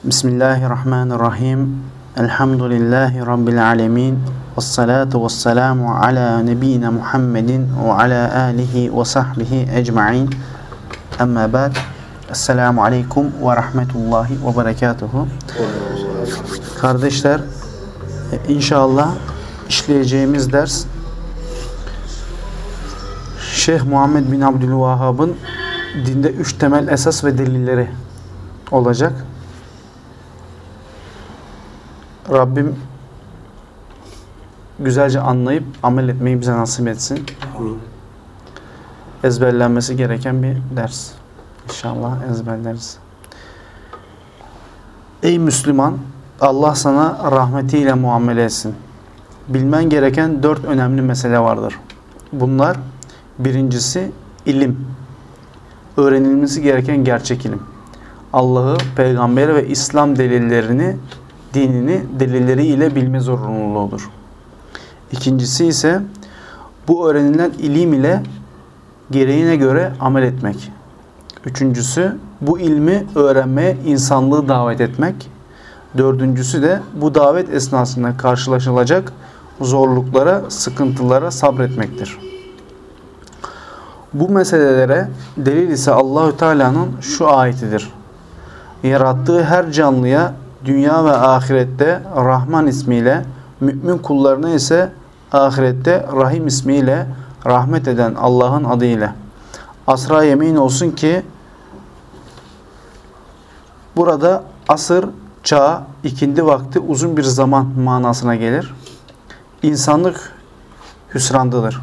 Bismillahirrahmanirrahim. Elhamdülillahi Rabbil alemin. Vessalatu vesselamu ala nebiyyina Muhammedin ve ala alihi ve sahbihi ecma'in. Amma ba'd. Esselamu aleyküm ve rahmetullahi ve berekatuhu. Kardeşler, inşallah işleyeceğimiz ders Şeyh Muhammed bin Abdülvahhab'ın dinde üç temel esas ve delilleri olacak. Rabbim güzelce anlayıp amel etmeyi bize nasip etsin. Ezberlenmesi gereken bir ders. İnşallah ezberleriz. Ey Müslüman! Allah sana rahmetiyle muamele etsin. Bilmen gereken dört önemli mesele vardır. Bunlar birincisi ilim. Öğrenilmesi gereken gerçek ilim. Allah'ı, peygamberi ve İslam delillerini, dinini delilleriyle bilme zorunluluğudur. İkincisi ise bu öğrenilen ilim ile gereğine göre amel etmek. Üçüncüsü bu ilmi öğrenmeye insanlığı davet etmek. Dördüncüsü de bu davet esnasında karşılaşılacak zorluklara, sıkıntılara sabretmektir. Bu meselelere delil ise Allahü Teala'nın şu ayetidir. Yarattığı her canlıya dünya ve ahirette Rahman ismiyle, mümin kullarına ise ahirette Rahim ismiyle rahmet eden Allah'ın adıyla. Asra yemin olsun ki burada asır, çağ, ikindi vakti uzun bir zaman manasına gelir. İnsanlık hüsrandadır.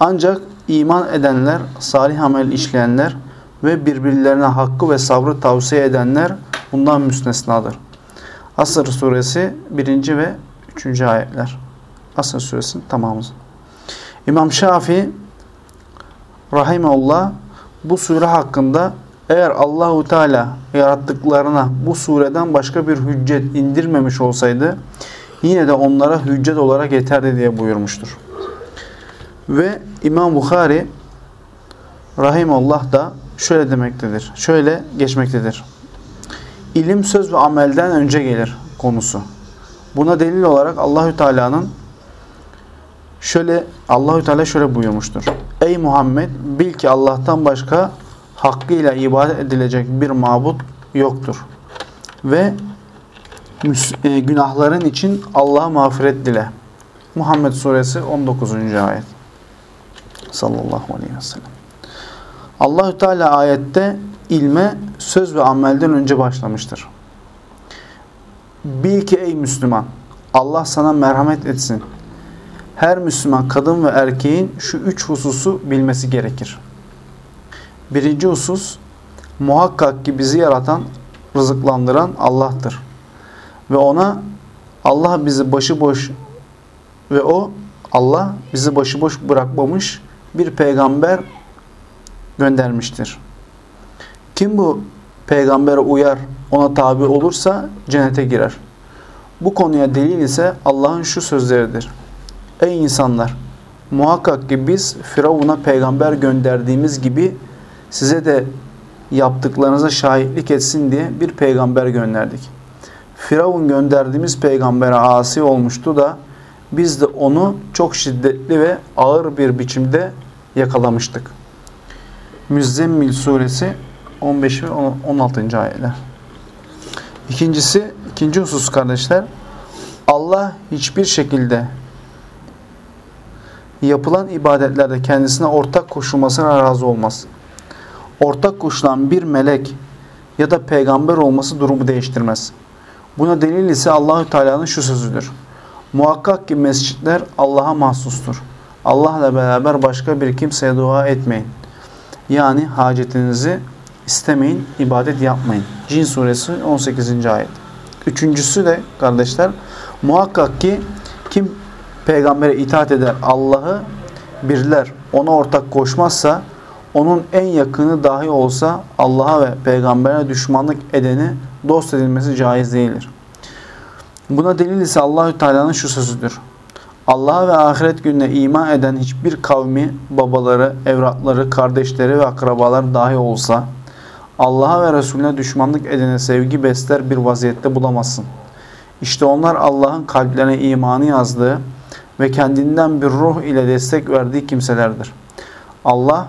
Ancak iman edenler, salih amel işleyenler ve birbirlerine hakkı ve sabrı tavsiye edenler bundan müstesnadır. Asır suresi 1. ve 3. ayetler. Asır suresinin tamamı. İmam Şafii rahimeullah bu sure hakkında eğer Allahu Teala yarattıklarına bu sureden başka bir hüccet indirmemiş olsaydı yine de onlara hüccet olarak yeterdi diye buyurmuştur. Ve İmam Bukhari rahimullah da şöyle demektedir. Şöyle geçmektedir. İlim söz ve amelden önce gelir konusu. Buna delil olarak Allahü Teala'nın şöyle Allahü Teala şöyle buyurmuştur. Ey Muhammed bil ki Allah'tan başka hakkıyla ibadet edilecek bir mabut yoktur. Ve e, günahların için Allah'a mağfiret dile. Muhammed suresi 19. ayet. Sallallahu aleyhi ve sellem. Allahü Teala ayette ilme söz ve amelden önce başlamıştır. Bil ki ey Müslüman Allah sana merhamet etsin. Her Müslüman kadın ve erkeğin şu üç hususu bilmesi gerekir. Birinci husus muhakkak ki bizi yaratan, rızıklandıran Allah'tır. Ve ona Allah bizi başıboş ve o Allah bizi başıboş bırakmamış bir peygamber göndermiştir. Kim bu peygambere uyar, ona tabi olursa cennete girer. Bu konuya delil ise Allah'ın şu sözleridir. Ey insanlar! Muhakkak ki biz Firavun'a peygamber gönderdiğimiz gibi size de yaptıklarınıza şahitlik etsin diye bir peygamber gönderdik. Firavun gönderdiğimiz peygambere asi olmuştu da biz de onu çok şiddetli ve ağır bir biçimde yakalamıştık. Müzzemmil suresi 15 ve 16. ayetler. İkincisi, ikinci husus kardeşler, Allah hiçbir şekilde yapılan ibadetlerde kendisine ortak koşulmasına razı olmaz. Ortak koşulan bir melek ya da peygamber olması durumu değiştirmez. Buna delil ise Allahü Teala'nın şu sözüdür. Muhakkak ki mescitler Allah'a mahsustur. Allah'la beraber başka bir kimseye dua etmeyin. Yani hacetinizi istemeyin, ibadet yapmayın. Cin suresi 18. ayet. Üçüncüsü de kardeşler muhakkak ki kim peygambere itaat eder Allah'ı birler, ona ortak koşmazsa onun en yakını dahi olsa Allah'a ve peygambere düşmanlık edeni dost edilmesi caiz değildir. Buna delil ise Allahü Teala'nın şu sözüdür. Allah'a ve ahiret gününe iman eden hiçbir kavmi, babaları, evlatları, kardeşleri ve akrabalar dahi olsa Allah'a ve Resulüne düşmanlık edene sevgi besler bir vaziyette bulamazsın. İşte onlar Allah'ın kalplerine imanı yazdığı ve kendinden bir ruh ile destek verdiği kimselerdir. Allah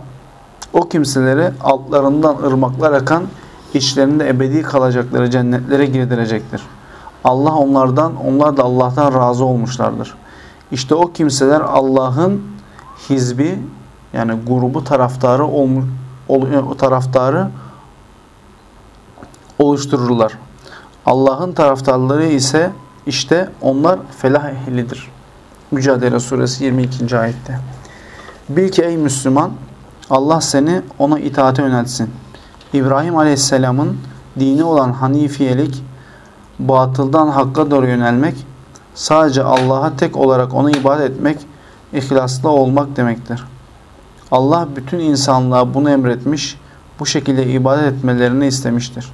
o kimseleri altlarından ırmaklar akan, içlerinde ebedi kalacakları cennetlere girdirecektir. Allah onlardan, onlar da Allah'tan razı olmuşlardır. İşte o kimseler Allah'ın hizbi yani grubu taraftarı olmuş, ol, taraftarı oluştururlar. Allah'ın taraftarları ise işte onlar felah ehlidir. Mücadele suresi 22. ayette. Bil ki ey Müslüman Allah seni ona itaate yöneltsin. İbrahim Aleyhisselam'ın dini olan hanifiyelik, batıldan hakka doğru yönelmek, sadece Allah'a tek olarak ona ibadet etmek, ihlaslı olmak demektir. Allah bütün insanlığa bunu emretmiş, bu şekilde ibadet etmelerini istemiştir.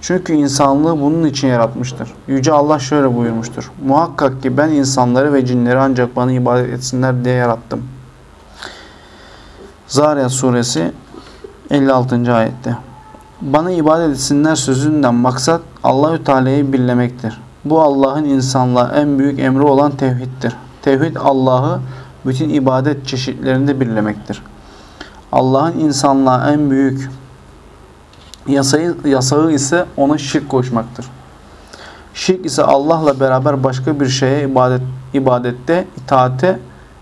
Çünkü insanlığı bunun için yaratmıştır. Yüce Allah şöyle buyurmuştur. Muhakkak ki ben insanları ve cinleri ancak bana ibadet etsinler diye yarattım. Zariyat suresi 56. ayette. Bana ibadet etsinler sözünden maksat Allahü Teala'yı birlemektir. Bu Allah'ın insanlığa en büyük emri olan tevhiddir. Tevhid Allah'ı bütün ibadet çeşitlerinde birlemektir. Allah'ın insanlığa en büyük Yasayı, yasağı ise ona şirk koşmaktır. Şirk ise Allah'la beraber başka bir şeye ibadet, ibadette, itaate,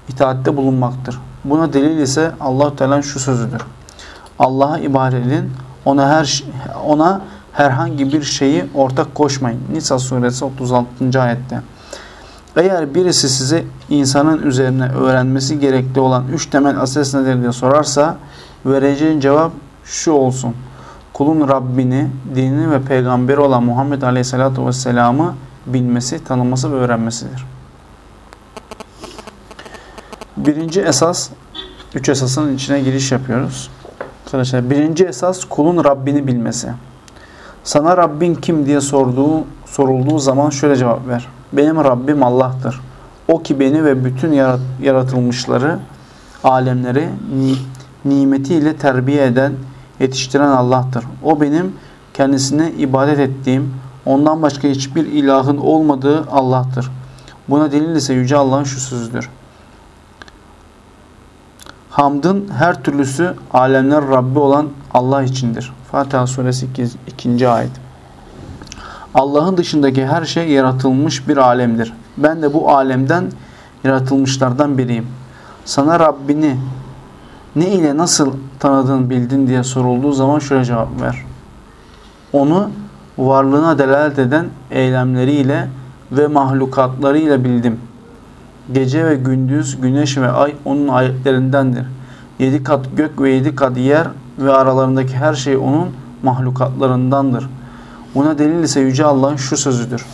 itaatte bulunmaktır. Buna delil ise Allah Teala'nın şu sözüdür. Allah'a ibadet edin, ona her ona herhangi bir şeyi ortak koşmayın. Nisa suresi 36. ayette. Eğer birisi size insanın üzerine öğrenmesi gerekli olan üç temel asas nedir diye sorarsa vereceğin cevap şu olsun kulun Rabbini, dinini ve peygamberi olan Muhammed Aleyhisselatü Vesselam'ı bilmesi, tanıması ve öğrenmesidir. Birinci esas, üç esasın içine giriş yapıyoruz. Arkadaşlar birinci esas kulun Rabbini bilmesi. Sana Rabbin kim diye sorduğu, sorulduğu zaman şöyle cevap ver. Benim Rabbim Allah'tır. O ki beni ve bütün yaratılmışları, alemleri nimetiyle terbiye eden, yetiştiren Allah'tır. O benim kendisine ibadet ettiğim, ondan başka hiçbir ilahın olmadığı Allah'tır. Buna delil ise Yüce Allah'ın şu sözüdür. Hamdın her türlüsü alemler Rabbi olan Allah içindir. Fatiha suresi 2. ayet. Allah'ın dışındaki her şey yaratılmış bir alemdir. Ben de bu alemden yaratılmışlardan biriyim. Sana Rabbini ne ile nasıl tanıdın bildin diye sorulduğu zaman şöyle cevap ver. Onu varlığına delalet eden eylemleriyle ve mahlukatlarıyla bildim. Gece ve gündüz, güneş ve ay onun ayetlerindendir. Yedi kat gök ve yedi kat yer ve aralarındaki her şey onun mahlukatlarındandır. Buna delil ise Yüce Allah'ın şu sözüdür.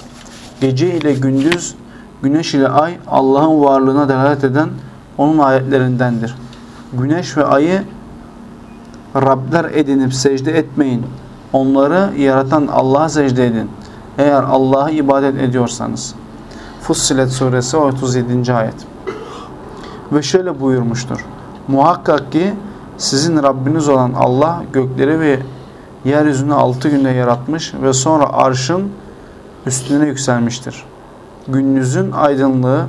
Gece ile gündüz, güneş ile ay Allah'ın varlığına delalet eden onun ayetlerindendir güneş ve ayı Rabler edinip secde etmeyin. Onları yaratan Allah'a secde edin. Eğer Allah'a ibadet ediyorsanız. Fussilet suresi 37. ayet. Ve şöyle buyurmuştur. Muhakkak ki sizin Rabbiniz olan Allah gökleri ve yeryüzünü altı günde yaratmış ve sonra arşın üstüne yükselmiştir. Gündüzün aydınlığı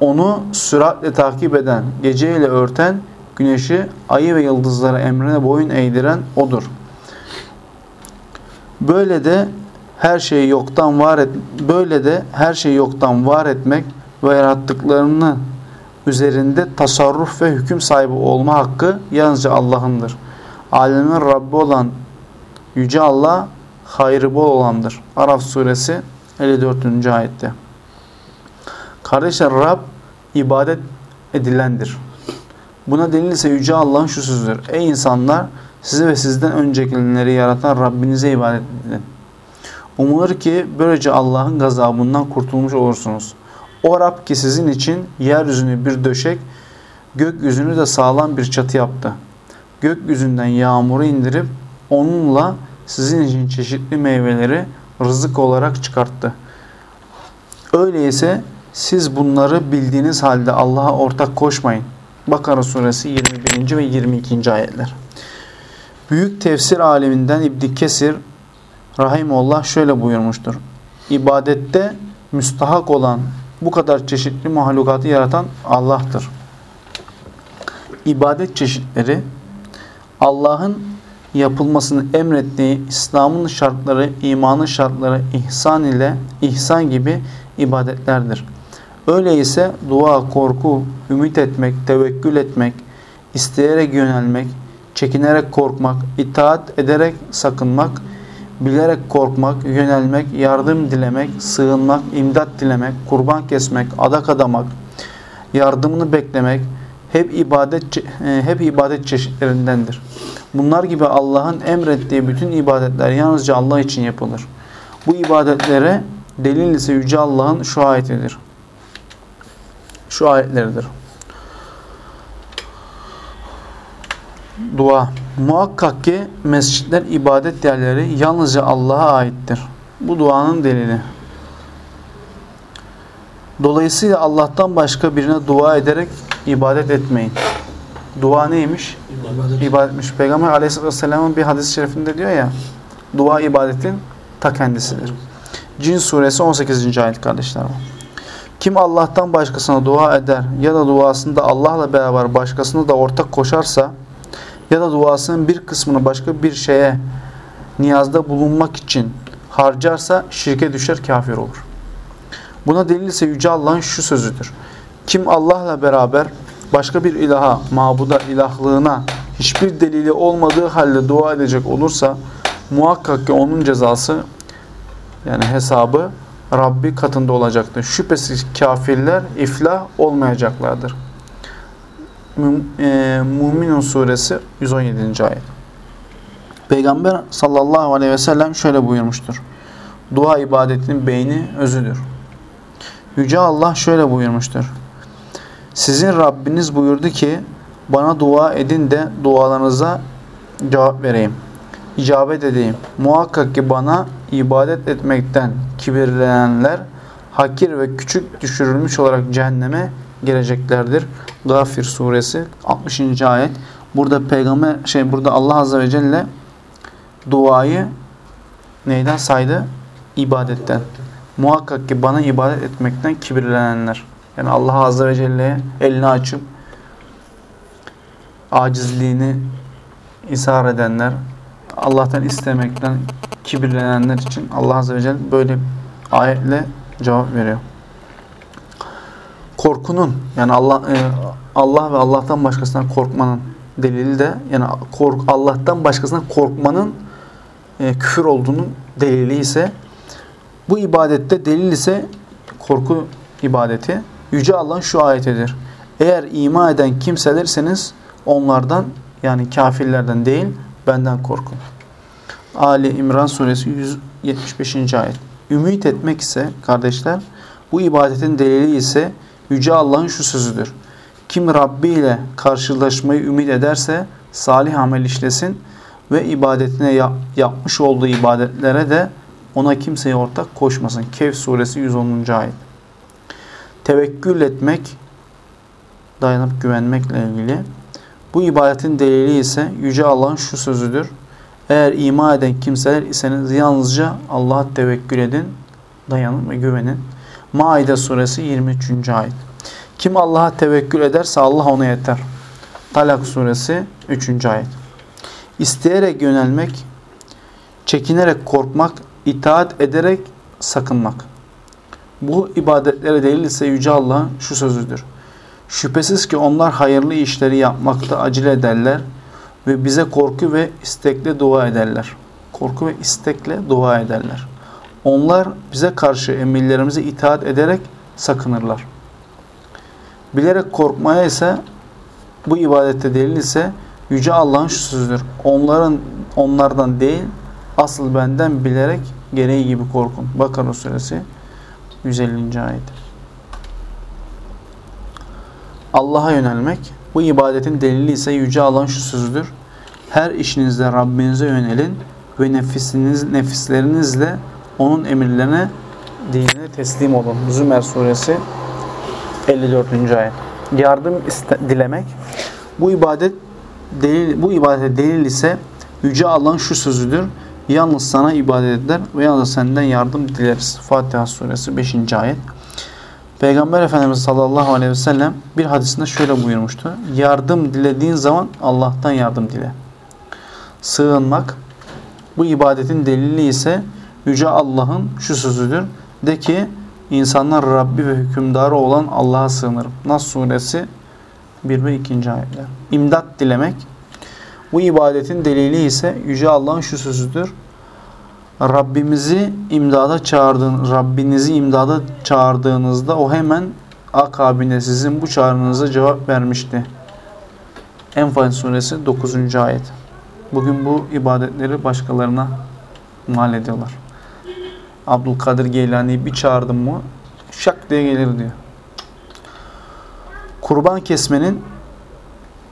onu süratle takip eden, geceyle örten, güneşi, ayı ve yıldızlara emrine boyun eğdiren O'dur. Böyle de her şeyi yoktan var et, böyle de her şeyi yoktan var etmek ve yarattıklarını üzerinde tasarruf ve hüküm sahibi olma hakkı yalnızca Allah'ındır. Alemin Rabbi olan Yüce Allah hayrı bol olandır. Araf suresi 54. ayette. Kardeşler Rab ibadet edilendir. Buna delil ise Yüce Allah'ın şu sözüdür. Ey insanlar sizi ve sizden öncekileri yaratan Rabbinize ibadet edin. Umulur ki böylece Allah'ın gazabından kurtulmuş olursunuz. O Rab ki sizin için yeryüzünü bir döşek, gökyüzünü de sağlam bir çatı yaptı. Gökyüzünden yağmuru indirip onunla sizin için çeşitli meyveleri rızık olarak çıkarttı. Öyleyse siz bunları bildiğiniz halde Allah'a ortak koşmayın. Bakara suresi 21. ve 22. ayetler. Büyük tefsir aleminden İbn Kesir Rahimullah şöyle buyurmuştur. İbadette müstahak olan bu kadar çeşitli mahlukatı yaratan Allah'tır. İbadet çeşitleri Allah'ın yapılmasını emrettiği İslam'ın şartları, imanın şartları, ihsan ile ihsan gibi ibadetlerdir. Öyleyse dua, korku, ümit etmek, tevekkül etmek, isteyerek yönelmek, çekinerek korkmak, itaat ederek sakınmak, bilerek korkmak, yönelmek, yardım dilemek, sığınmak, imdat dilemek, kurban kesmek, adak adamak, yardımını beklemek hep ibadet e, hep ibadet çeşitlerindendir. Bunlar gibi Allah'ın emrettiği bütün ibadetler yalnızca Allah için yapılır. Bu ibadetlere delil ise Yüce Allah'ın şu ayetidir. Şu ayetleridir. Dua. Muhakkak ki mescitler ibadet yerleri yalnızca Allah'a aittir. Bu duanın delili. Dolayısıyla Allah'tan başka birine dua ederek ibadet etmeyin. Dua neymiş? İbadet. İbadetmiş. Peygamber aleyhisselatü vesselamın bir hadis-i şerifinde diyor ya, dua ibadetin ta kendisidir. Cin suresi 18. ayet kardeşler. Kim Allah'tan başkasına dua eder ya da duasında Allah'la beraber başkasını da ortak koşarsa ya da duasının bir kısmını başka bir şeye niyazda bulunmak için harcarsa şirke düşer kafir olur. Buna delil ise Yüce Allah'ın şu sözüdür. Kim Allah'la beraber başka bir ilaha, mabuda, ilahlığına hiçbir delili olmadığı halde dua edecek olursa muhakkak ki onun cezası yani hesabı Rabbi katında olacaktır. Şüphesiz kafirler iflah olmayacaklardır. E, Müminun suresi 117. ayet. Peygamber sallallahu aleyhi ve sellem şöyle buyurmuştur. Dua ibadetinin beyni özüdür. Yüce Allah şöyle buyurmuştur. Sizin Rabbiniz buyurdu ki bana dua edin de dualarınıza cevap vereyim. İcabet edeyim. Muhakkak ki bana ibadet etmekten kibirlenenler hakir ve küçük düşürülmüş olarak cehenneme geleceklerdir. Gafir suresi 60. ayet. Burada peygamber şey burada Allah azze ve celle duayı neyden saydı? İbadetten. Muhakkak ki bana ibadet etmekten kibirlenenler. Yani Allah azze ve celle'ye elini açıp acizliğini ishar edenler, Allah'tan istemekten kibirlenenler için Allah azze ve celle böyle ayetle cevap veriyor korkunun yani Allah e, Allah ve Allah'tan başkasından korkmanın delili de yani kork Allah'tan başkasından korkmanın e, küfür olduğunun delili ise bu ibadette delil ise korku ibadeti yüce Allah'ın şu ayetidir. Eğer ima eden kimselerseniz onlardan yani kafirlerden değil benden korkun. Ali İmran suresi 175. ayet. Ümit etmek ise kardeşler bu ibadetin delili ise Yüce Allah'ın şu sözüdür. Kim Rabbi ile karşılaşmayı ümit ederse salih amel işlesin ve ibadetine yap yapmış olduğu ibadetlere de ona kimseye ortak koşmasın. Kehf suresi 110. ayet. Tevekkül etmek, dayanıp güvenmekle ilgili. Bu ibadetin delili ise Yüce Allah'ın şu sözüdür. Eğer ima eden kimseler iseniz yalnızca Allah'a tevekkül edin, dayanın ve güvenin. Maide suresi 23. ayet. Kim Allah'a tevekkül ederse Allah ona yeter. Talak suresi 3. ayet. İsteyerek yönelmek, çekinerek korkmak, itaat ederek sakınmak. Bu ibadetlere delil ise Yüce Allah'ın şu sözüdür. Şüphesiz ki onlar hayırlı işleri yapmakta acele ederler ve bize korku ve istekle dua ederler. Korku ve istekle dua ederler. Onlar bize karşı emirlerimize itaat ederek sakınırlar. Bilerek korkmaya ise bu ibadette delil ise Yüce Allah'ın şu sözüdür. Onların onlardan değil asıl benden bilerek gereği gibi korkun. Bakara suresi 150. ayet. Allah'a yönelmek bu ibadetin delili ise Yüce Allah'ın şu sözüdür. Her işinizde Rabbinize yönelin ve nefisiniz, nefislerinizle onun emirlerine dinine teslim olun. Zümer suresi 54. ayet. Yardım dilemek bu ibadet delil bu ibadete delil ise Yüce Allah'ın şu sözüdür. Yalnız sana ibadet eder ve yalnız senden yardım dileriz. Fatiha suresi 5. ayet. Peygamber Efendimiz sallallahu aleyhi ve sellem bir hadisinde şöyle buyurmuştu. Yardım dilediğin zaman Allah'tan yardım dile. Sığınmak bu ibadetin delili ise Yüce Allah'ın şu sözüdür. De ki insanlar Rabbi ve hükümdarı olan Allah'a sığınırım. Nas suresi 1 ve 2. ayetler. İmdat dilemek bu ibadetin delili ise Yüce Allah'ın şu sözüdür. Rabbimizi imdada çağırdığın, Rabbinizi imdada çağırdığınızda o hemen akabinde sizin bu çağrınıza cevap vermişti. Enfal suresi 9. ayet. Bugün bu ibadetleri başkalarına mal ediyorlar. Abdülkadir Geylani'yi bir çağırdım mı şak diye gelir diyor. Kurban kesmenin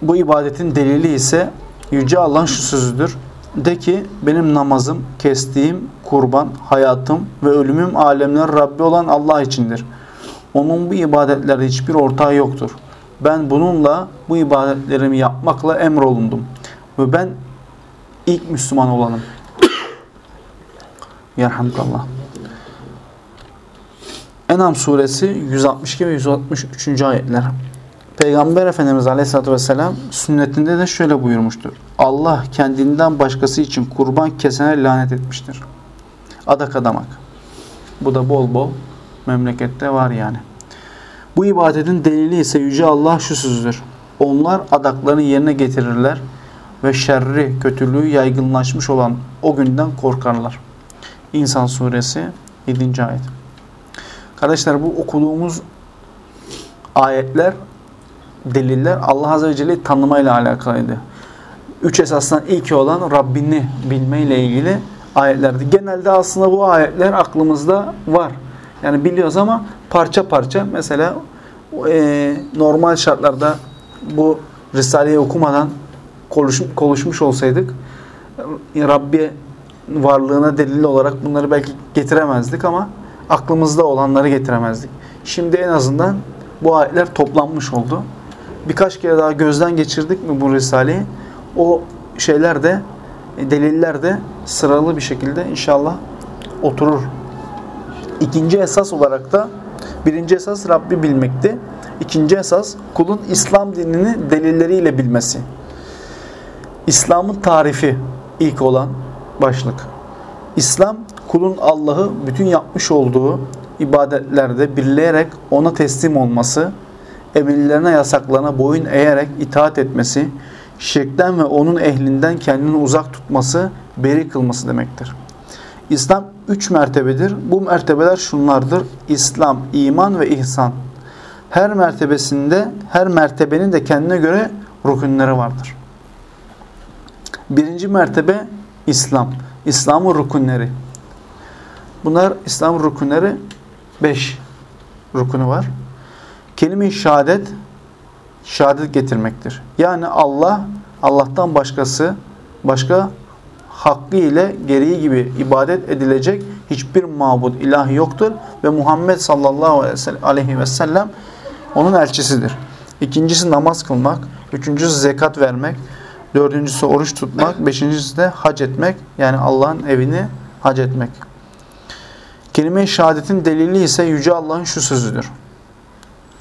bu ibadetin delili ise Yüce Allah'ın şu sözüdür. De ki benim namazım, kestiğim kurban, hayatım ve ölümüm alemler Rabbi olan Allah içindir. Onun bu ibadetlerde hiçbir ortağı yoktur. Ben bununla bu ibadetlerimi yapmakla emrolundum. Ve ben ilk Müslüman olanım. Yerhamdallah. Enam suresi 162 ve 163. ayetler. Peygamber Efendimiz Aleyhisselatü Vesselam sünnetinde de şöyle buyurmuştur. Allah kendinden başkası için kurban kesene lanet etmiştir. Adak adamak. Bu da bol bol memlekette var yani. Bu ibadetin delili ise Yüce Allah şu sözdür. Onlar adaklarını yerine getirirler ve şerri, kötülüğü yaygınlaşmış olan o günden korkarlar. İnsan suresi 7. ayet. Kardeşler bu okuduğumuz ayetler deliller Allah Azze ve Celle'yi tanımayla alakalıydı. Üç esasdan ilki olan Rabbini bilmeyle ilgili ayetlerdi. Genelde aslında bu ayetler aklımızda var. Yani biliyoruz ama parça parça mesela e, normal şartlarda bu Risale'yi okumadan konuş, konuşmuş olsaydık Rabbi varlığına delil olarak bunları belki getiremezdik ama aklımızda olanları getiremezdik. Şimdi en azından bu ayetler toplanmış oldu birkaç kere daha gözden geçirdik mi bu Risale'yi o şeyler de deliller de sıralı bir şekilde inşallah oturur. İkinci esas olarak da birinci esas Rabbi bilmekti. İkinci esas kulun İslam dinini delilleriyle bilmesi. İslam'ın tarifi ilk olan başlık. İslam kulun Allah'ı bütün yapmış olduğu ibadetlerde birleyerek ona teslim olması, emirlerine yasaklarına boyun eğerek itaat etmesi, şirkten ve onun ehlinden kendini uzak tutması, beri kılması demektir. İslam üç mertebedir. Bu mertebeler şunlardır. İslam, iman ve ihsan. Her mertebesinde, her mertebenin de kendine göre rükünleri vardır. Birinci mertebe İslam. İslam'ın rükünleri. Bunlar İslam'ın rükünleri beş rükünü var. Kelime-i şehadet, şehadet getirmektir. Yani Allah, Allah'tan başkası, başka hakkı ile gereği gibi ibadet edilecek hiçbir mabud ilah yoktur ve Muhammed sallallahu aleyhi ve sellem onun elçisidir. İkincisi namaz kılmak, üçüncüsü zekat vermek, dördüncüsü oruç tutmak, beşincisi de hac etmek yani Allah'ın evini hac etmek. Kelime-i delili ise Yüce Allah'ın şu sözüdür.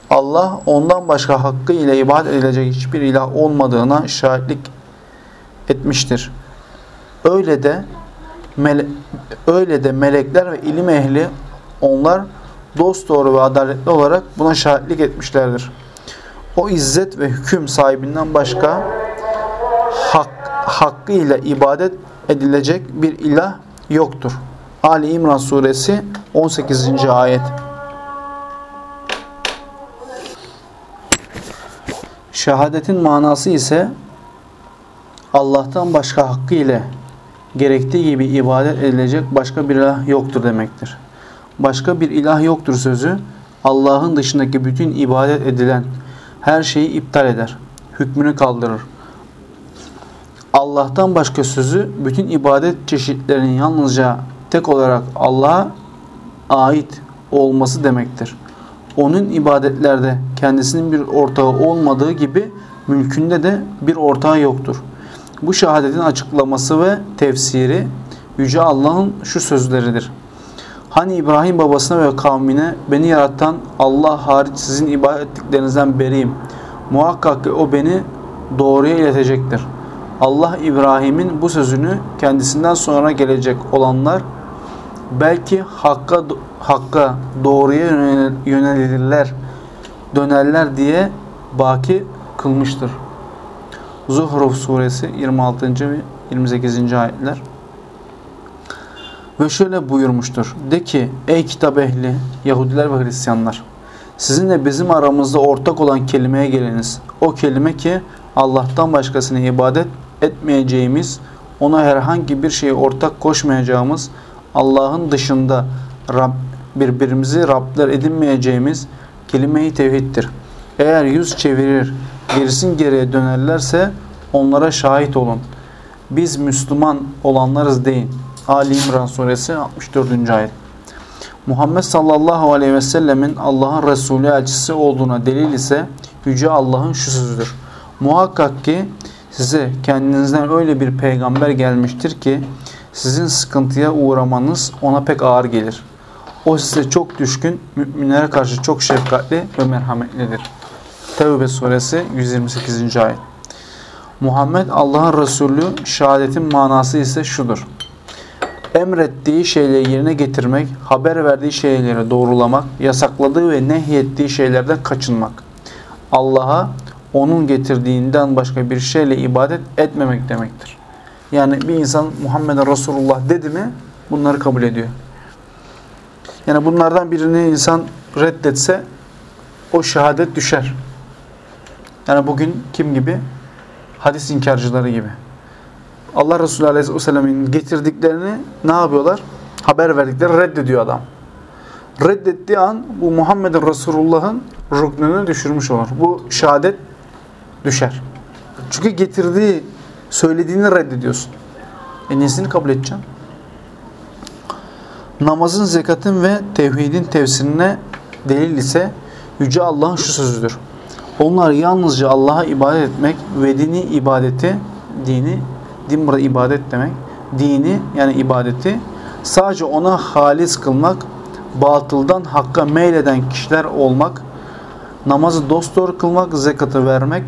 Allah ondan başka hakkı ile ibadet edilecek hiçbir ilah olmadığına şahitlik etmiştir. Öyle de öyle de melekler ve ilim ehli onlar dost doğru ve adaletli olarak buna şahitlik etmişlerdir. O izzet ve hüküm sahibinden başka hak, hakkı ile ibadet edilecek bir ilah yoktur. Ali İmran suresi 18. ayet. Şehadetin manası ise Allah'tan başka hakkı ile gerektiği gibi ibadet edilecek başka bir ilah yoktur demektir. Başka bir ilah yoktur sözü Allah'ın dışındaki bütün ibadet edilen her şeyi iptal eder. Hükmünü kaldırır. Allah'tan başka sözü bütün ibadet çeşitlerinin yalnızca tek olarak Allah'a ait olması demektir onun ibadetlerde kendisinin bir ortağı olmadığı gibi mülkünde de bir ortağı yoktur. Bu şehadetin açıklaması ve tefsiri Yüce Allah'ın şu sözleridir. Hani İbrahim babasına ve kavmine beni yaratan Allah hariç sizin ibadet ettiklerinizden beriyim. Muhakkak ki o beni doğruya iletecektir. Allah İbrahim'in bu sözünü kendisinden sonra gelecek olanlar belki hakka, hakka doğruya yönelirler, dönerler diye baki kılmıştır. Zuhruf suresi 26. ve 28. ayetler. Ve şöyle buyurmuştur. De ki ey kitap ehli Yahudiler ve Hristiyanlar sizinle bizim aramızda ortak olan kelimeye geliniz. O kelime ki Allah'tan başkasına ibadet etmeyeceğimiz, ona herhangi bir şeye ortak koşmayacağımız, Allah'ın dışında Rab, birbirimizi Rabler edinmeyeceğimiz kelime-i tevhiddir. Eğer yüz çevirir, gerisin geriye dönerlerse onlara şahit olun. Biz Müslüman olanlarız deyin. Ali İmran suresi 64. ayet. Muhammed sallallahu aleyhi ve sellemin Allah'ın Resulü elçisi olduğuna delil ise Yüce Allah'ın şu sözüdür. Muhakkak ki size kendinizden öyle bir peygamber gelmiştir ki sizin sıkıntıya uğramanız ona pek ağır gelir. O size çok düşkün, müminlere karşı çok şefkatli ve merhametlidir. Tevbe suresi 128. ayet. Muhammed Allah'ın Resulü şehadetin manası ise şudur. Emrettiği şeyleri yerine getirmek, haber verdiği şeyleri doğrulamak, yasakladığı ve nehyettiği şeylerden kaçınmak. Allah'a onun getirdiğinden başka bir şeyle ibadet etmemek demektir. Yani bir insan Muhammed Resulullah dedi mi bunları kabul ediyor. Yani bunlardan birini insan reddetse o şehadet düşer. Yani bugün kim gibi? Hadis inkarcıları gibi. Allah Resulü Aleyhisselam'ın getirdiklerini ne yapıyorlar? Haber verdikleri reddediyor adam. Reddettiği an bu Muhammed Resulullah'ın ruknunu düşürmüş olur. Bu şehadet düşer. Çünkü getirdiği, söylediğini reddediyorsun. E nesini kabul edeceksin? Namazın, zekatın ve tevhidin tefsirine delil ise Yüce Allah'ın şu sözüdür. Onlar yalnızca Allah'a ibadet etmek ve dini ibadeti, dini, din burada ibadet demek, dini yani ibadeti sadece ona halis kılmak, batıldan hakka meyleden kişiler olmak, namazı dosdoğru kılmak, zekatı vermek,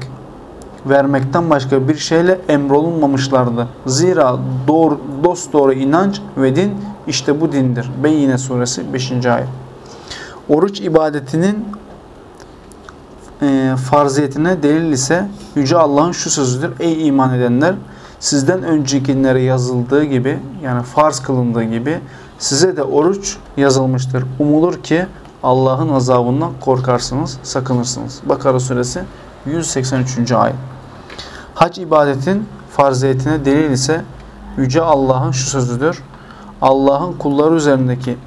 vermekten başka bir şeyle emrolunmamışlardı. Zira doğru, dost doğru inanç ve din işte bu dindir. Beyyine suresi 5. ayet. Oruç ibadetinin e, farziyetine delil ise Yüce Allah'ın şu sözüdür. Ey iman edenler sizden öncekilere yazıldığı gibi yani farz kılındığı gibi size de oruç yazılmıştır. Umulur ki Allah'ın azabından korkarsınız, sakınırsınız. Bakara suresi 183. ayet. Hac ibadetin farziyetine delil ise Yüce Allah'ın şu sözüdür. Allah'ın kulları üzerindeki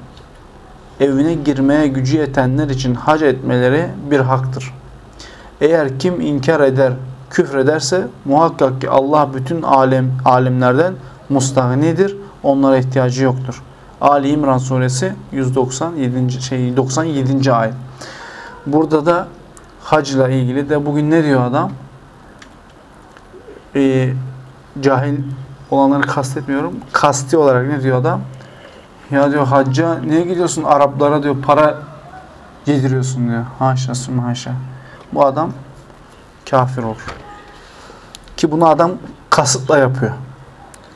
evine girmeye gücü yetenler için hac etmeleri bir haktır. Eğer kim inkar eder, küfrederse muhakkak ki Allah bütün alem alemlerden mustahnidir. Onlara ihtiyacı yoktur. Ali İmran suresi 197. şey 97. ayet. Burada da hacla ilgili de bugün ne diyor adam? Ee, cahil olanları kastetmiyorum. Kasti olarak ne diyor adam? Ya diyor hacca niye gidiyorsun Araplara diyor para yediriyorsun diyor. Haşa haşa. Bu adam kafir olur. Ki bunu adam kasıtla yapıyor.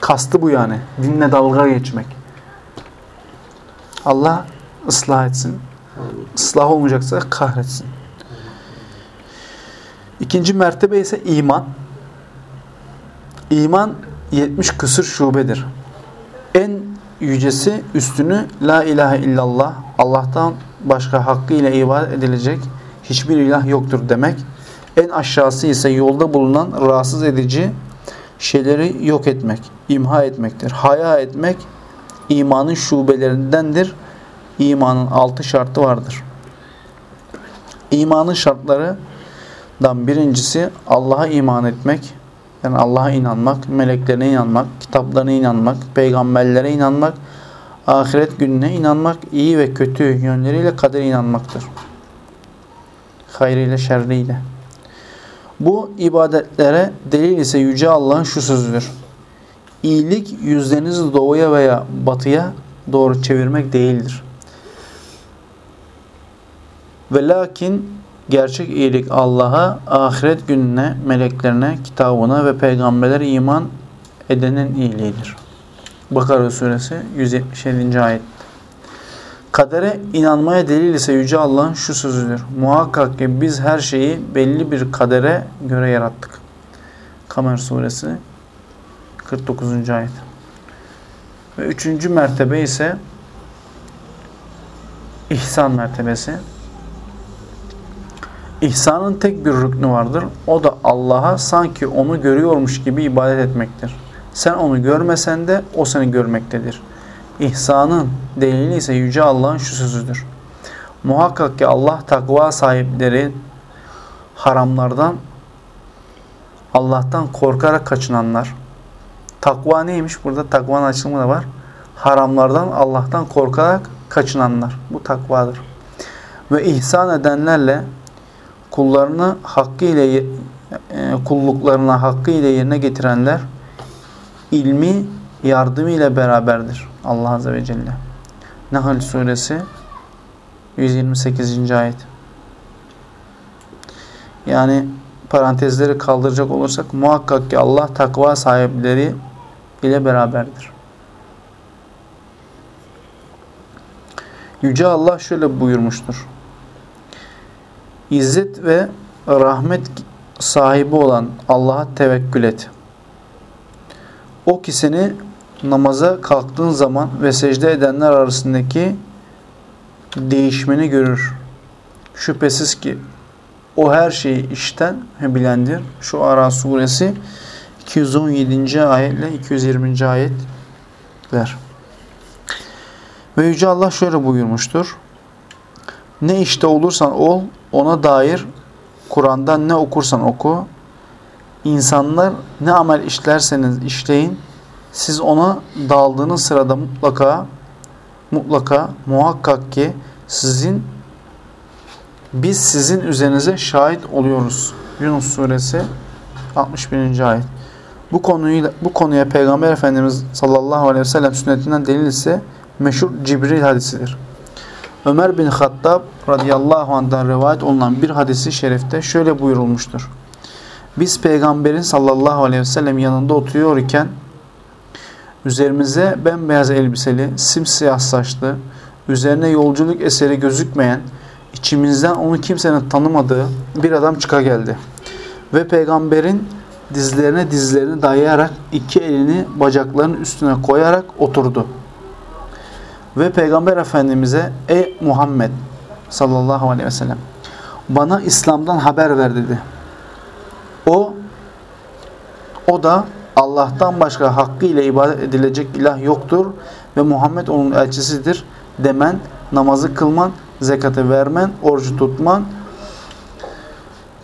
Kastı bu yani. Dinle dalga geçmek. Allah ıslah etsin. Islah olmayacaksa kahretsin. İkinci mertebe ise iman. İman 70 küsür şubedir. En yücesi üstünü La ilahe illallah Allah'tan başka hakkıyla ibadet edilecek hiçbir ilah yoktur demek. En aşağısı ise yolda bulunan rahatsız edici şeyleri yok etmek, imha etmektir. Haya etmek imanın şubelerindendir. İmanın altı şartı vardır. İmanın şartlarından birincisi Allah'a iman etmek, yani Allah'a inanmak, meleklerine inanmak, kitaplarına inanmak, peygamberlere inanmak, ahiret gününe inanmak, iyi ve kötü yönleriyle kadere inanmaktır. Hayrıyla şerriyle. Bu ibadetlere delil ise Yüce Allah'ın şu sözüdür. İyilik yüzlerinizi doğuya veya batıya doğru çevirmek değildir. Ve lakin gerçek iyilik Allah'a, ahiret gününe, meleklerine, kitabına ve peygamberlere iman edenin iyiliğidir. Bakara suresi 177. ayet. Kadere inanmaya delil ise Yüce Allah'ın şu sözüdür. Muhakkak ki biz her şeyi belli bir kadere göre yarattık. Kamer suresi 49. ayet. Ve üçüncü mertebe ise ihsan mertebesi. İhsanın tek bir rüknü vardır. O da Allah'a sanki onu görüyormuş gibi ibadet etmektir. Sen onu görmesen de o seni görmektedir. İhsanın delili ise Yüce Allah'ın şu sözüdür. Muhakkak ki Allah takva sahipleri haramlardan Allah'tan korkarak kaçınanlar. Takva neymiş? Burada takvanın açılımı da var. Haramlardan Allah'tan korkarak kaçınanlar. Bu takvadır. Ve ihsan edenlerle kullarını hakkı ile e, kulluklarına hakkı ile yerine getirenler ilmi yardımı ile beraberdir. Allah Azze ve Celle. Nahl suresi 128. ayet. Yani parantezleri kaldıracak olursak muhakkak ki Allah takva sahipleri ile beraberdir. Yüce Allah şöyle buyurmuştur. İzzet ve rahmet sahibi olan Allah'a tevekkül et. O ki seni namaza kalktığın zaman ve secde edenler arasındaki değişmeni görür. Şüphesiz ki o her şeyi işten bilendir. Şu Ara suresi 217. ayetle 220. ayetler. Ve Yüce Allah şöyle buyurmuştur. Ne işte olursan ol, ona dair Kur'an'dan ne okursan oku. İnsanlar ne amel işlerseniz işleyin. Siz ona daldığınız sırada mutlaka mutlaka muhakkak ki sizin biz sizin üzerinize şahit oluyoruz. Yunus suresi 61. ayet. Bu konuyu bu konuya Peygamber Efendimiz sallallahu aleyhi ve sellem sünnetinden delil ise meşhur Cibril hadisidir. Ömer bin Hattab radıyallahu anh'dan rivayet olunan bir hadisi şerifte şöyle buyurulmuştur. Biz peygamberin sallallahu aleyhi ve sellem yanında oturuyor iken üzerimize bembeyaz elbiseli, simsiyah saçlı, üzerine yolculuk eseri gözükmeyen, içimizden onu kimsenin tanımadığı bir adam çıka geldi. Ve peygamberin dizlerine dizlerini dayayarak iki elini bacaklarının üstüne koyarak oturdu. Ve Peygamber Efendimiz'e ey Muhammed sallallahu aleyhi ve sellem bana İslam'dan haber ver dedi. O o da Allah'tan başka hakkı ile ibadet edilecek ilah yoktur ve Muhammed onun elçisidir demen, namazı kılman, zekatı vermen, orucu tutman,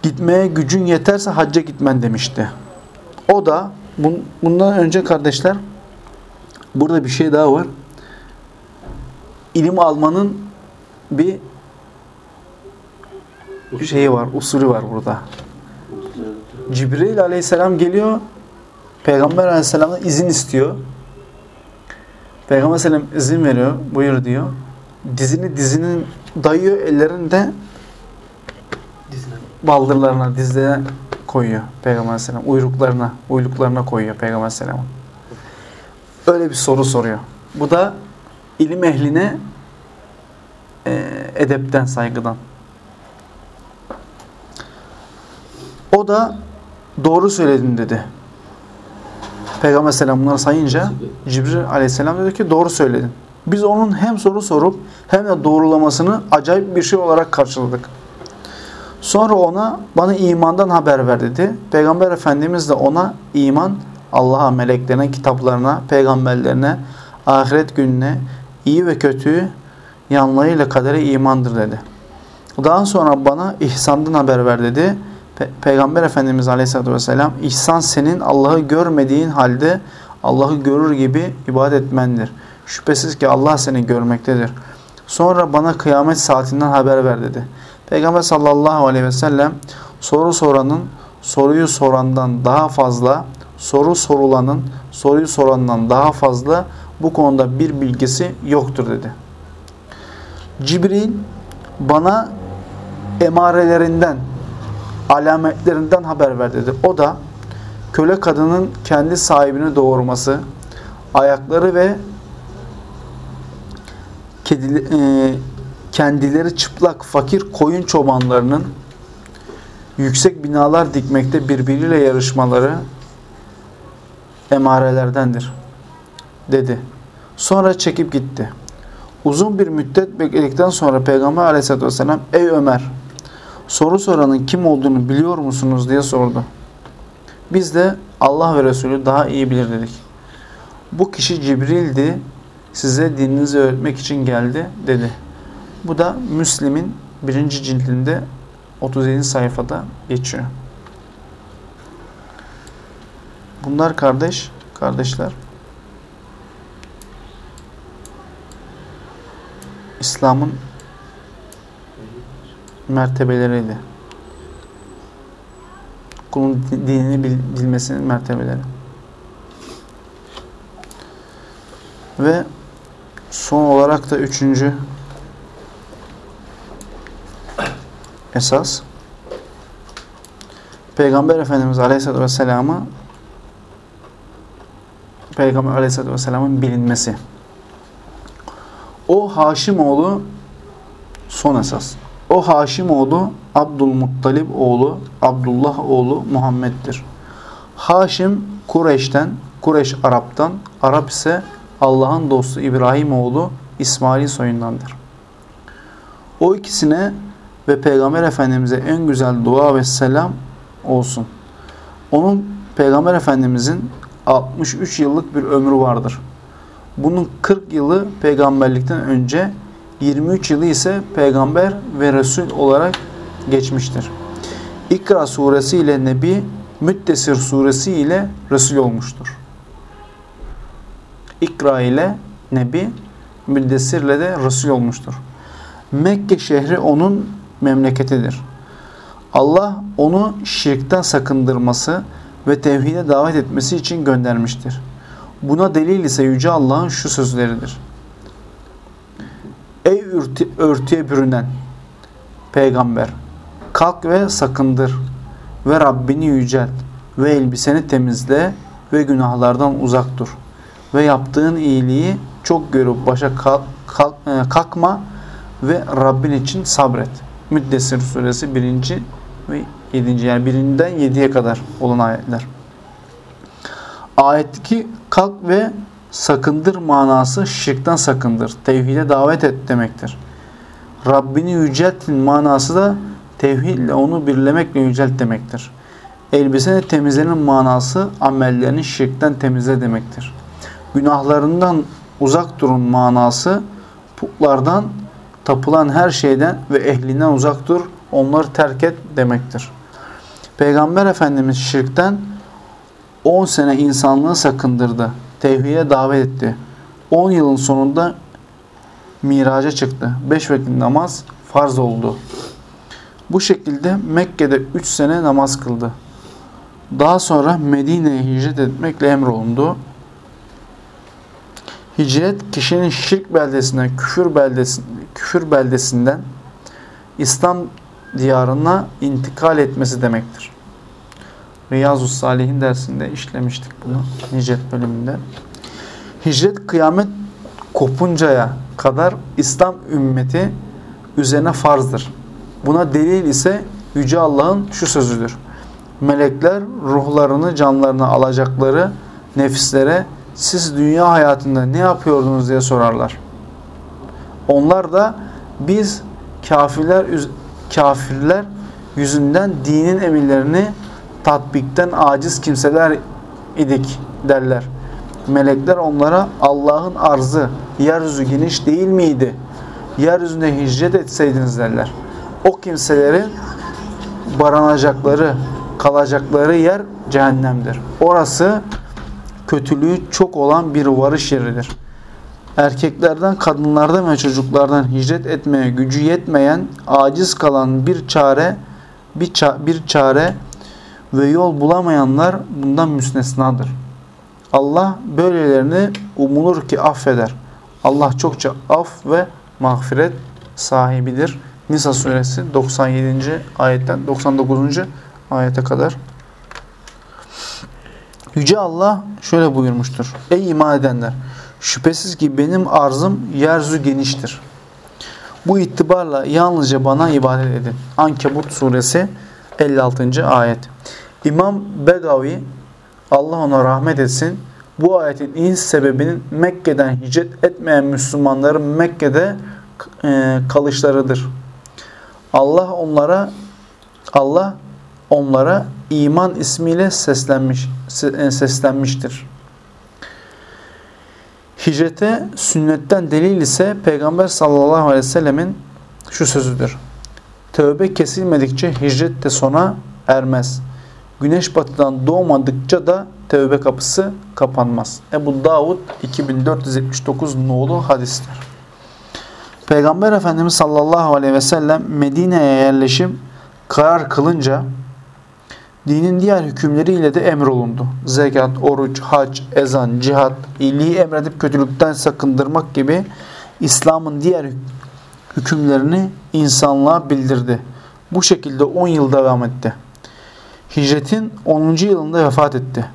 gitmeye gücün yeterse hacca gitmen demişti. O da bundan önce kardeşler burada bir şey daha var ilim almanın bir şeyi var, usulü var burada. Cibril aleyhisselam geliyor, Peygamber aleyhisselam'dan izin istiyor. Peygamber aleyhisselam izin veriyor, buyur diyor. Dizini dizinin dayıyor, ellerinde baldırlarına, dizlerine koyuyor Peygamber aleyhisselam. Uyruklarına, uyluklarına koyuyor Peygamber aleyhisselam. Öyle bir soru soruyor. Bu da ilim ehline e, edepten, saygıdan. O da doğru söyledin dedi. Peygamber aleyhisselam bunları sayınca Cibril aleyhisselam dedi ki doğru söyledin. Biz onun hem soru sorup hem de doğrulamasını acayip bir şey olarak karşıladık. Sonra ona bana imandan haber ver dedi. Peygamber Efendimiz de ona iman Allah'a, meleklerine, kitaplarına, peygamberlerine, ahiret gününe, iyi ve kötüyü yanlarıyla kadere imandır dedi. Daha sonra bana ihsandan haber ver dedi. Pe Peygamber Efendimiz Aleyhisselatü Vesselam ihsan senin Allah'ı görmediğin halde Allah'ı görür gibi ibadet etmendir. Şüphesiz ki Allah seni görmektedir. Sonra bana kıyamet saatinden haber ver dedi. Peygamber sallallahu aleyhi ve sellem soru soranın soruyu sorandan daha fazla, soru sorulanın soruyu sorandan daha fazla bu konuda bir bilgisi yoktur dedi. Cibril bana emarelerinden, alametlerinden haber ver dedi. O da köle kadının kendi sahibini doğurması, ayakları ve e, kendileri çıplak fakir koyun çobanlarının yüksek binalar dikmekte birbiriyle yarışmaları emarelerdendir dedi. Sonra çekip gitti. Uzun bir müddet bekledikten sonra Peygamber aleyhissalatü vesselam ey Ömer soru soranın kim olduğunu biliyor musunuz diye sordu. Biz de Allah ve Resulü daha iyi bilir dedik. Bu kişi Cibril'di size dininizi öğretmek için geldi dedi. Bu da Müslim'in birinci cildinde 37. sayfada geçiyor. Bunlar kardeş, kardeşler. İslam'ın mertebeleriydi. Kulun dinini bilmesinin mertebeleri. Ve son olarak da üçüncü esas Peygamber Efendimiz Aleyhisselatü Vesselam'ı Peygamber Aleyhisselatü Vesselam'ın bilinmesi. O Haşimoğlu son esas. O Haşimoğlu Abdülmuttalib oğlu Abdullah oğlu Muhammed'dir. Haşim Kureyş'ten, Kureyş Arap'tan, Arap ise Allah'ın dostu İbrahim oğlu İsmail soyundandır. O ikisine ve Peygamber Efendimiz'e en güzel dua ve selam olsun. Onun Peygamber Efendimiz'in 63 yıllık bir ömrü vardır. Bunun 40 yılı peygamberlikten önce, 23 yılı ise peygamber ve resul olarak geçmiştir. İkra suresi ile Nebi, Müddessir suresi ile Resul olmuştur. İkra ile Nebi, Müddessir ile de Resul olmuştur. Mekke şehri onun memleketidir. Allah onu şirkten sakındırması ve tevhide davet etmesi için göndermiştir. Buna delil ise Yüce Allah'ın şu sözleridir. Ey örtü, örtüye bürünen peygamber kalk ve sakındır ve Rabbini yücelt ve elbiseni temizle ve günahlardan uzak dur ve yaptığın iyiliği çok görüp başa kalk, kalk, e, kalkma ve Rabbin için sabret. Müddessir suresi 1. ve 7. yani 1'inden 7'ye kadar olan ayetler. Ayetteki kalk ve sakındır manası şirkten sakındır. Tevhide davet et demektir. Rabbini yüceltin manası da tevhidle onu birlemekle yücelt demektir. Elbiseni temizlenin manası amellerini şirkten temizle demektir. Günahlarından uzak durun manası putlardan tapılan her şeyden ve ehlinden uzak dur, onları terk et demektir. Peygamber Efendimiz şirkten 10 sene insanlığı sakındırdı. Tevhide davet etti. 10 yılın sonunda miraca çıktı. 5 vakit namaz farz oldu. Bu şekilde Mekke'de 3 sene namaz kıldı. Daha sonra Medine'ye hicret etmekle emrolundu. Hicret kişinin şirk beldesinden, küfür, beldesi, küfür beldesinden İslam diyarına intikal etmesi demektir. Riyazu Salihin dersinde işlemiştik bunu hicret bölümünde. Hicret kıyamet kopuncaya kadar İslam ümmeti üzerine farzdır. Buna delil ise Yüce Allah'ın şu sözüdür. Melekler ruhlarını canlarını alacakları nefislere siz dünya hayatında ne yapıyordunuz diye sorarlar. Onlar da biz kafirler kafirler yüzünden dinin emirlerini tatbikten aciz kimseler idik derler. Melekler onlara Allah'ın arzı, yeryüzü geniş değil miydi? Yeryüzünde hicret etseydiniz derler. O kimselerin baranacakları, kalacakları yer cehennemdir. Orası kötülüğü çok olan bir varış yeridir. Erkeklerden, kadınlardan ve çocuklardan hicret etmeye gücü yetmeyen, aciz kalan bir çare, bir, ça bir çare ve yol bulamayanlar bundan müstesnadır. Allah böylelerini umulur ki affeder. Allah çokça af ve mağfiret sahibidir. Nisa suresi 97. ayetten 99. ayete kadar. Yüce Allah şöyle buyurmuştur. Ey iman edenler! Şüphesiz ki benim arzım yeryüzü geniştir. Bu itibarla yalnızca bana ibadet edin. Ankebut suresi 56. ayet. İmam Begavi Allah ona rahmet etsin. Bu ayetin iniş sebebinin Mekke'den hicret etmeyen Müslümanların Mekke'de e, kalışlarıdır. Allah onlara Allah onlara iman ismiyle seslenmiş e, seslenmiştir. Hicrete sünnetten delil ise Peygamber sallallahu aleyhi ve sellemin şu sözüdür. Tövbe kesilmedikçe hicret de sona ermez. Güneş batıdan doğmadıkça da tövbe kapısı kapanmaz. Ebu Davud 2479 nolu hadisler. Peygamber Efendimiz sallallahu aleyhi ve sellem Medine'ye yerleşim karar kılınca dinin diğer hükümleriyle de emrolundu. Zekat, oruç, hac, ezan, cihat, iyiliği emredip kötülükten sakındırmak gibi İslam'ın diğer hükümlerini insanlığa bildirdi. Bu şekilde 10 yıl devam etti. Hicretin 10. yılında vefat etti.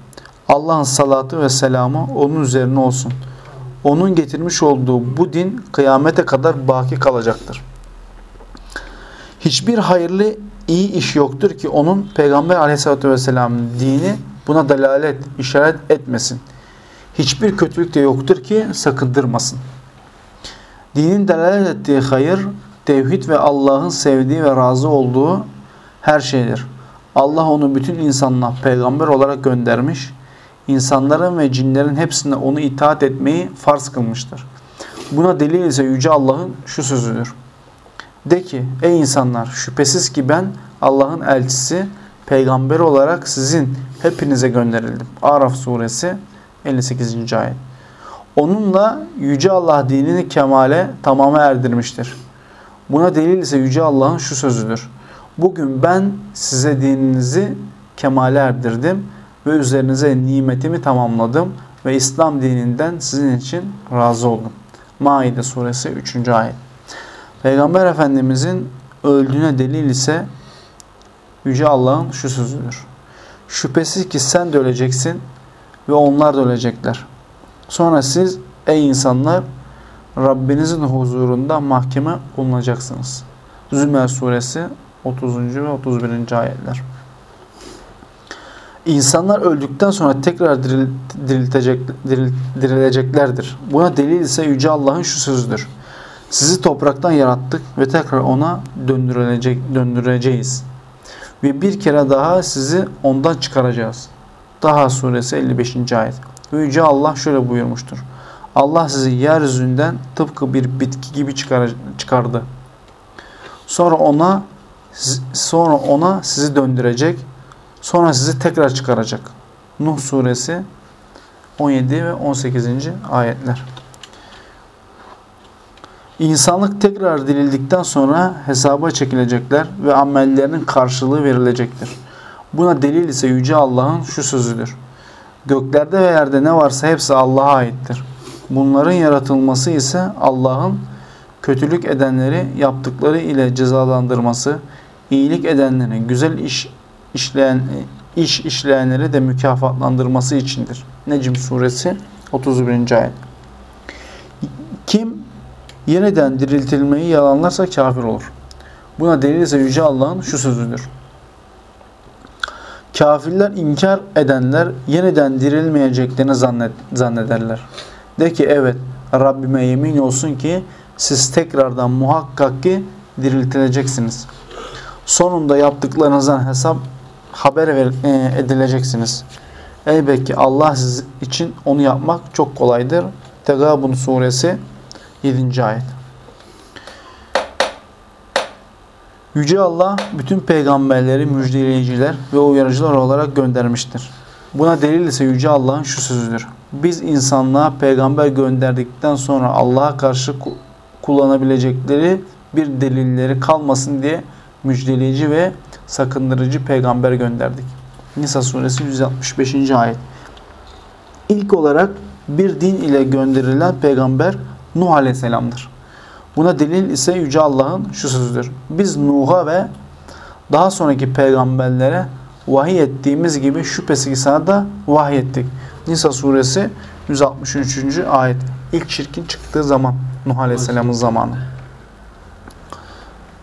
Allah'ın salatı ve selamı onun üzerine olsun. Onun getirmiş olduğu bu din kıyamete kadar baki kalacaktır. Hiçbir hayırlı iyi iş yoktur ki onun Peygamber aleyhissalatü vesselam dini buna delalet, işaret etmesin. Hiçbir kötülük de yoktur ki sakındırmasın. Dinin delalet ettiği hayır, tevhid ve Allah'ın sevdiği ve razı olduğu her şeydir. Allah onu bütün insanlığa peygamber olarak göndermiş. İnsanların ve cinlerin hepsine onu itaat etmeyi farz kılmıştır. Buna delil ise Yüce Allah'ın şu sözüdür. De ki ey insanlar şüphesiz ki ben Allah'ın elçisi peygamber olarak sizin hepinize gönderildim. Araf suresi 58. ayet. Onunla Yüce Allah dinini kemale tamama erdirmiştir. Buna delil ise Yüce Allah'ın şu sözüdür. Bugün ben size dininizi kemale erdirdim ve üzerinize nimetimi tamamladım ve İslam dininden sizin için razı oldum. Maide suresi 3. ayet. Peygamber Efendimizin öldüğüne delil ise Yüce Allah'ın şu sözüdür. Şüphesiz ki sen de öleceksin ve onlar da ölecekler. Sonra siz ey insanlar Rabbinizin huzurunda mahkeme bulunacaksınız. Zümer suresi 30. ve 31. ayetler. İnsanlar öldükten sonra tekrar diril, diriltecek, diril, dirileceklerdir. Buna delil ise Yüce Allah'ın şu sözüdür. Sizi topraktan yarattık ve tekrar ona döndürülecek, döndüreceğiz. Ve bir kere daha sizi ondan çıkaracağız. Daha suresi 55. ayet. Yüce Allah şöyle buyurmuştur. Allah sizi yeryüzünden tıpkı bir bitki gibi çıkardı. Sonra ona sonra ona sizi döndürecek. Sonra sizi tekrar çıkaracak. Nuh suresi 17 ve 18. ayetler. İnsanlık tekrar dirildikten sonra hesaba çekilecekler ve amellerinin karşılığı verilecektir. Buna delil ise Yüce Allah'ın şu sözüdür. Göklerde ve yerde ne varsa hepsi Allah'a aittir. Bunların yaratılması ise Allah'ın kötülük edenleri yaptıkları ile cezalandırması, iyilik edenleri, güzel iş işleyen iş işleyenleri de mükafatlandırması içindir. Necm suresi 31. ayet. Kim yeniden diriltilmeyi yalanlarsa kafir olur. Buna delil ise Yüce Allah'ın şu sözüdür. Kafirler inkar edenler yeniden dirilmeyeceklerini zannet, zannederler. De ki evet Rabbime yemin olsun ki siz tekrardan muhakkak ki diriltileceksiniz. Sonunda yaptıklarınızdan hesap haber ver, e, edileceksiniz. Elbette Allah siz için onu yapmak çok kolaydır. Tegabun suresi 7. ayet. Yüce Allah bütün peygamberleri müjdeleyiciler ve uyarıcılar olarak göndermiştir. Buna delil ise Yüce Allah'ın şu sözüdür. Biz insanlığa peygamber gönderdikten sonra Allah'a karşı kullanabilecekleri bir delilleri kalmasın diye müjdeleyici ve sakındırıcı peygamber gönderdik. Nisa suresi 165. ayet. İlk olarak bir din ile gönderilen peygamber Nuh aleyhisselamdır. Buna delil ise Yüce Allah'ın şu sözüdür. Biz Nuh'a ve daha sonraki peygamberlere vahiy ettiğimiz gibi şüphesiz sana da vahiy ettik. Nisa suresi 163. ayet. İlk şirkin çıktığı zaman Nuh Aleyhisselam'ın zamanı.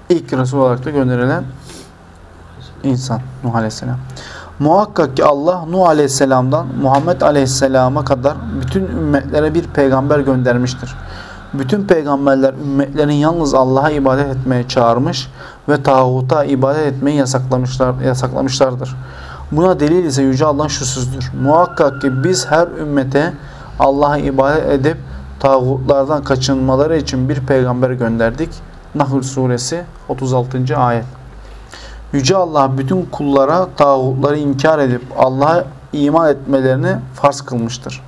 İlk Resul olarak da gönderilen insan Nuh Aleyhisselam. Muhakkak ki Allah Nuh Aleyhisselam'dan Muhammed Aleyhisselam'a kadar bütün ümmetlere bir peygamber göndermiştir. Bütün peygamberler ümmetlerin yalnız Allah'a ibadet etmeye çağırmış ve tağuta ibadet etmeyi yasaklamışlar, yasaklamışlardır. Buna delil ise Yüce Allah'ın şu sözdür. Muhakkak ki biz her ümmete Allah'a ibadet edip tağutlardan kaçınmaları için bir peygamber gönderdik. Nahl suresi 36. ayet. Yüce Allah bütün kullara tağutları inkar edip Allah'a iman etmelerini farz kılmıştır.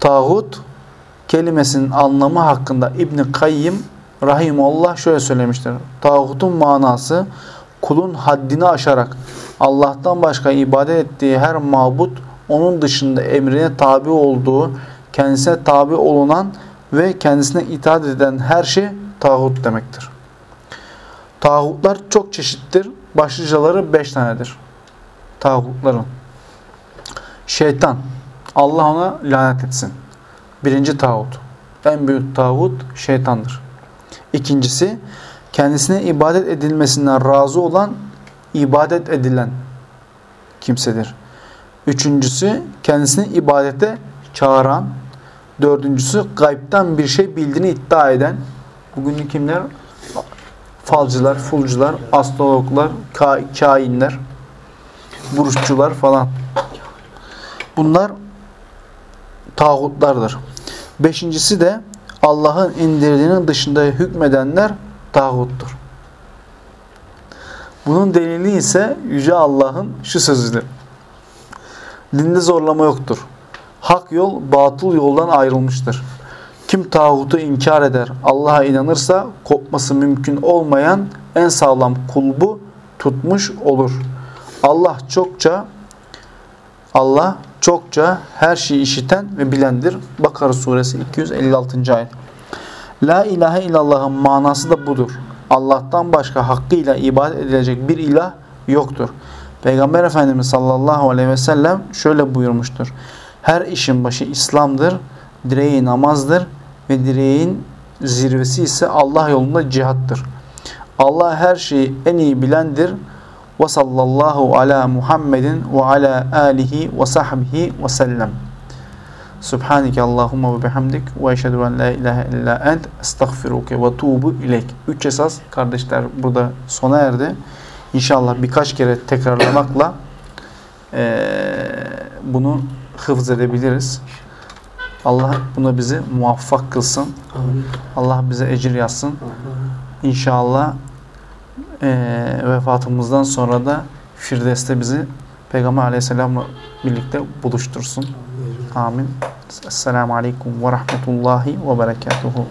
Tağut kelimesinin anlamı hakkında İbn Kayyim rahimullah şöyle söylemiştir. Tağutun manası kulun haddini aşarak Allah'tan başka ibadet ettiği her mabut onun dışında emrine tabi olduğu, kendisine tabi olunan ve kendisine itaat eden her şey tağut demektir. Tağutlar çok çeşittir. Başlıcaları beş tanedir. Tağutların. Şeytan. Allah ona lanet etsin. Birinci tağut. En büyük tağut şeytandır. İkincisi kendisine ibadet edilmesinden razı olan ibadet edilen kimsedir. Üçüncüsü kendisini ibadete çağıran. Dördüncüsü gaybden bir şey bildiğini iddia eden. Bugün kimler? Falcılar, fulcular, astrologlar, ka kainler, buruşçular falan. Bunlar tağutlardır. Beşincisi de Allah'ın indirdiğinin dışında hükmedenler tağuttur. Bunun delili ise Yüce Allah'ın şu sözüdür. Dinde zorlama yoktur. Hak yol batıl yoldan ayrılmıştır. Kim tağutu inkar eder, Allah'a inanırsa kopması mümkün olmayan en sağlam kulbu tutmuş olur. Allah çokça Allah çokça her şeyi işiten ve bilendir. Bakara suresi 256. ayet. La ilahe illallah'ın manası da budur. Allah'tan başka hakkıyla ibadet edilecek bir ilah yoktur. Peygamber Efendimiz sallallahu aleyhi ve sellem şöyle buyurmuştur. Her işin başı İslam'dır, direği namazdır ve direğin zirvesi ise Allah yolunda cihattır. Allah her şeyi en iyi bilendir. Ve sallallahu ala Muhammedin ve ala alihi ve sahbihi ve sellem. Subhaneke Allahumma ve bihamdik ve eşhedü en la ilahe illa ent estağfiruke ve tuğbu ilek. Üç esas kardeşler burada sona erdi. İnşallah birkaç kere tekrarlamakla e, bunu hıfz edebiliriz. Allah buna bizi muvaffak kılsın. Allah bize ecir yazsın. İnşallah e, vefatımızdan sonra da Firdevs'te bizi Peygamber aleyhisselamla birlikte buluştursun. Amin. Esselamu aleyküm ve rahmetullahi ve berekatuhu.